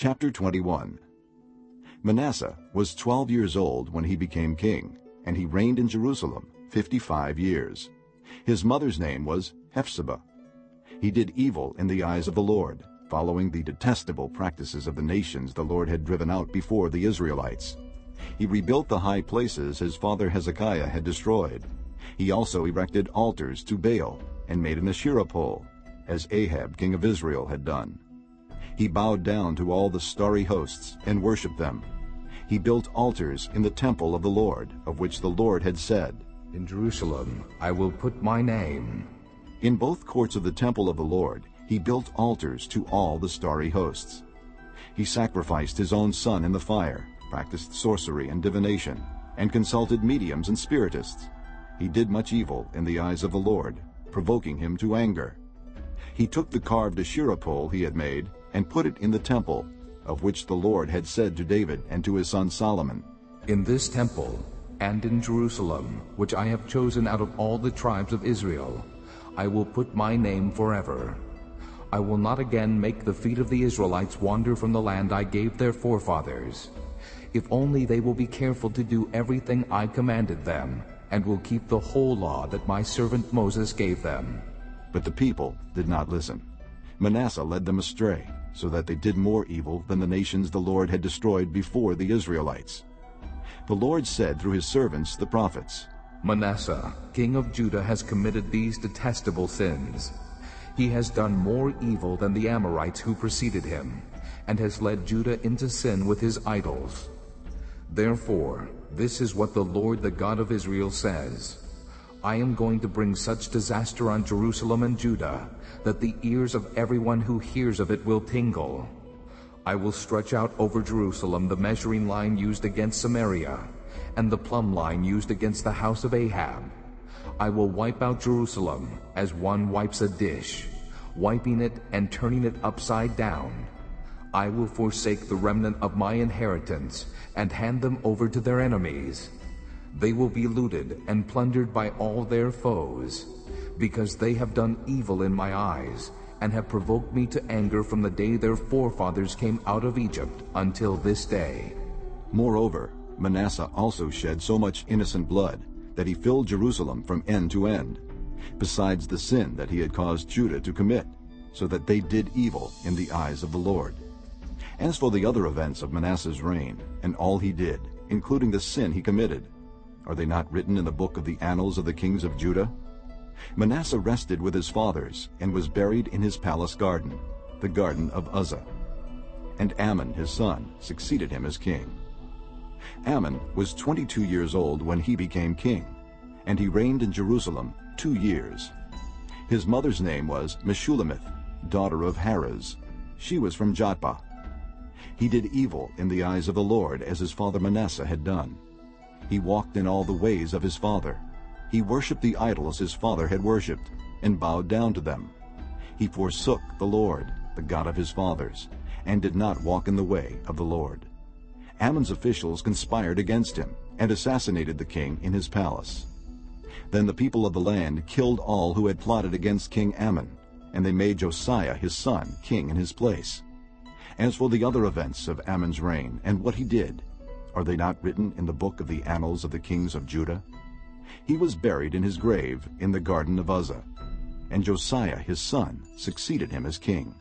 Chapter 21 Manasseh was twelve years old when he became king, and he reigned in Jerusalem fifty-five years. His mother's name was Hephzibah. He did evil in the eyes of the Lord, following the detestable practices of the nations the Lord had driven out before the Israelites. He rebuilt the high places his father Hezekiah had destroyed. He also erected altars to Baal and made an Asherah pole, as Ahab king of Israel had done. He bowed down to all the starry hosts and worshipped them. He built altars in the temple of the Lord, of which the Lord had said, In Jerusalem I will put my name. In both courts of the temple of the Lord he built altars to all the starry hosts. He sacrificed his own son in the fire, practiced sorcery and divination, and consulted mediums and spiritists. He did much evil in the eyes of the Lord, provoking him to anger. He took the carved Asherah pole he had made and put it in the temple, of which the Lord had said to David and to his son Solomon, In this temple and in Jerusalem, which I have chosen out of all the tribes of Israel, I will put my name forever. I will not again make the feet of the Israelites wander from the land I gave their forefathers. If only they will be careful to do everything I commanded them, and will keep the whole law that my servant Moses gave them. But the people did not listen. Manasseh led them astray, so that they did more evil than the nations the Lord had destroyed before the Israelites. The Lord said through his servants the prophets, Manasseh, king of Judah, has committed these detestable sins. He has done more evil than the Amorites who preceded him, and has led Judah into sin with his idols. Therefore, this is what the Lord the God of Israel says. I am going to bring such disaster on Jerusalem and Judah that the ears of everyone who hears of it will tingle. I will stretch out over Jerusalem the measuring line used against Samaria and the plumb line used against the house of Ahab. I will wipe out Jerusalem as one wipes a dish, wiping it and turning it upside down. I will forsake the remnant of my inheritance and hand them over to their enemies. They will be looted and plundered by all their foes, because they have done evil in my eyes and have provoked me to anger from the day their forefathers came out of Egypt until this day. Moreover, Manasseh also shed so much innocent blood that he filled Jerusalem from end to end, besides the sin that he had caused Judah to commit, so that they did evil in the eyes of the Lord. As for the other events of Manasseh's reign, and all he did, including the sin he committed, are they not written in the book of the annals of the kings of Judah? Manasseh rested with his fathers, and was buried in his palace garden, the garden of Uzzah. And Amon, his son succeeded him as king. Amon was 22 years old when he became king, and he reigned in Jerusalem two years. His mother's name was Meshullemeth, daughter of Haruz. She was from Jotbah. He did evil in the eyes of the Lord as his father Manasseh had done. He walked in all the ways of his father. He worshipped the idols his father had worshipped, and bowed down to them. He forsook the Lord, the God of his fathers, and did not walk in the way of the Lord. Amon's officials conspired against him, and assassinated the king in his palace. Then the people of the land killed all who had plotted against King Amon, and they made Josiah his son king in his place. As for the other events of Amon's reign and what he did, are they not written in the book of the annals of the kings of Judah? He was buried in his grave in the garden of Uzzah, and Josiah his son succeeded him as king.